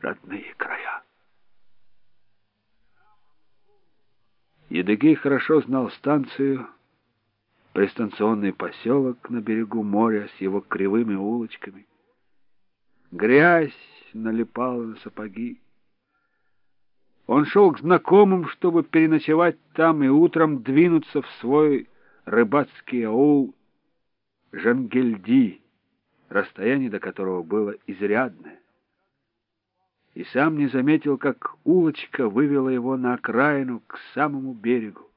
родные края. Едыгей хорошо знал станцию, пристанционный поселок на берегу моря с его кривыми улочками. Грязь налипала на сапоги. Он шел к знакомым, чтобы переночевать там и утром двинуться в свой рыбацкий аул Жангельди, расстояние до которого было изрядное. И сам не заметил, как улочка вывела его на окраину к самому берегу.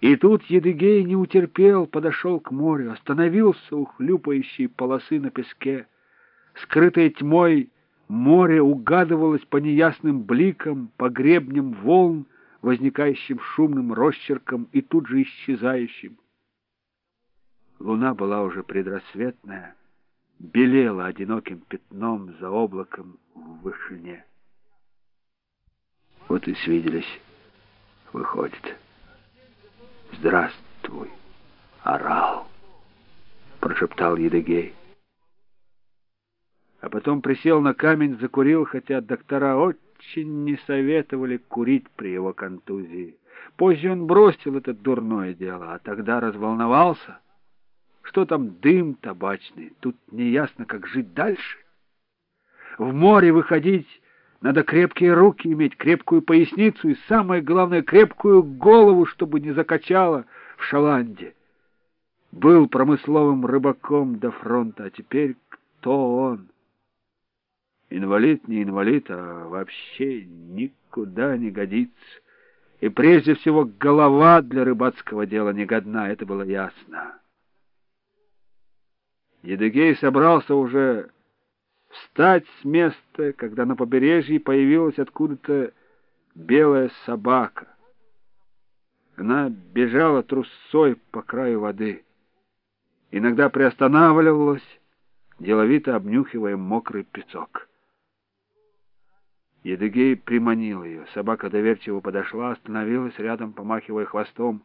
И тут Едыгей не утерпел, подошел к морю, остановился у хлюпающей полосы на песке. Скрытое тьмой море угадывалось по неясным бликам, по гребням волн, возникающим шумным росчерком и тут же исчезающим. Луна была уже предрассветная, белела одиноким пятном за облаком в вышине. Вот и свиделись, выходит. «Здравствуй, орал!» — прошептал Едыгей. А потом присел на камень, закурил, хотя доктора очень не советовали курить при его контузии. Позже он бросил это дурное дело, а тогда разволновался. Что там дым табачный? Тут неясно, как жить дальше. В море выходить надо крепкие руки иметь, крепкую поясницу и, самое главное, крепкую голову, чтобы не закачало в шаланде. Был промысловым рыбаком до фронта, а теперь кто он? Инвалид, не инвалид, а вообще никуда не годится. И прежде всего голова для рыбацкого дела не годна, это было ясно. Едыгей собрался уже встать с места, когда на побережье появилась откуда-то белая собака. Она бежала трусцой по краю воды. Иногда приостанавливалась, деловито обнюхивая мокрый песок. Едыгей приманил ее. Собака доверчиво подошла, остановилась рядом, помахивая хвостом.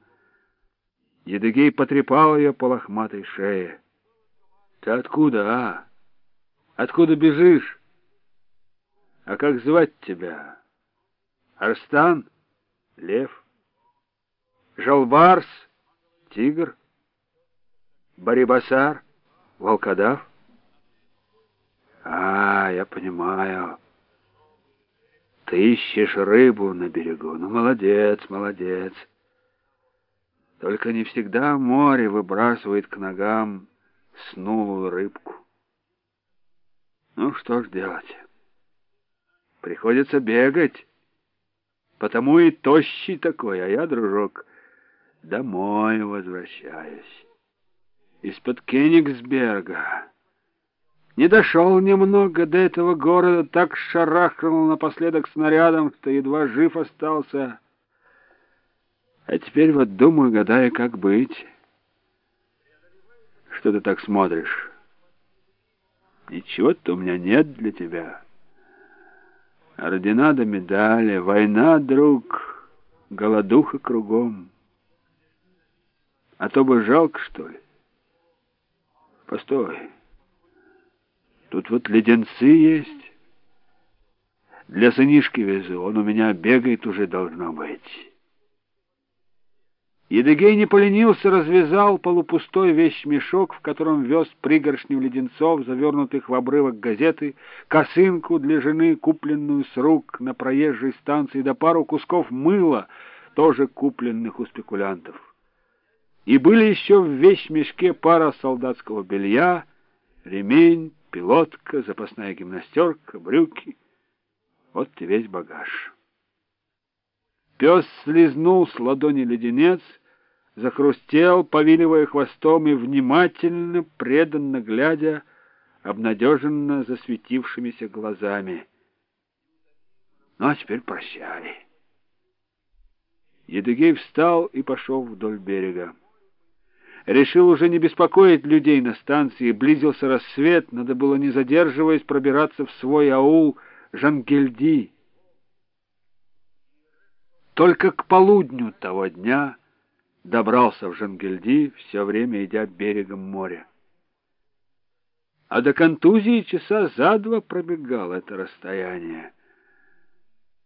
Едыгей потрепал ее по лохматой шее. «Ты откуда, а?» Откуда бежишь? А как звать тебя? Арстан? Лев? Жалбарс? Тигр? Барибасар? Волкодав? А, я понимаю. Ты ищешь рыбу на берегу. Ну, молодец, молодец. Только не всегда море выбрасывает к ногам снулую рыбку. Ну, что ж делать? Приходится бегать. Потому и тощий такой, а я, дружок, домой возвращаюсь. Из-под Кенигсберга. Не дошел немного до этого города, так шарахнул напоследок снарядом, что едва жив остался. А теперь вот думаю, гадаю, как быть. Что ты так смотришь? Ничего-то у меня нет для тебя. Ордена да медали, война, друг, голодуха кругом. А то бы жалко, что ли? Постой. Тут вот леденцы есть. Для сынишки везу, он у меня бегает уже, должно быть». Едыгей не поленился, развязал полупустой вещмешок, в котором вез пригоршню леденцов, завернутых в обрывок газеты, косынку для жены, купленную с рук на проезжей станции, да пару кусков мыла, тоже купленных у спекулянтов. И были еще в вещмешке пара солдатского белья, ремень, пилотка, запасная гимнастерка, брюки. Вот и весь багаж. Пес слезнул с ладони леденец, захрустел, повиливая хвостом и внимательно, преданно глядя, обнадеженно засветившимися глазами. Ну, а теперь прощай. Едыгей встал и пошел вдоль берега. Решил уже не беспокоить людей на станции, близился рассвет, надо было, не задерживаясь, пробираться в свой аул Жангельди. Только к полудню того дня добрался в Жангельди, все время идя берегом моря. а до контузии часа за два пробегал это расстояние.